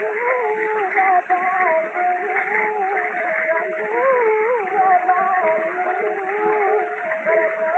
Thank you.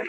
Yeah.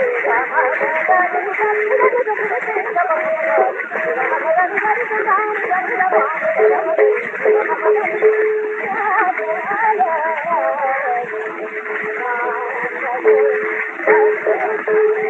پيسا کنيو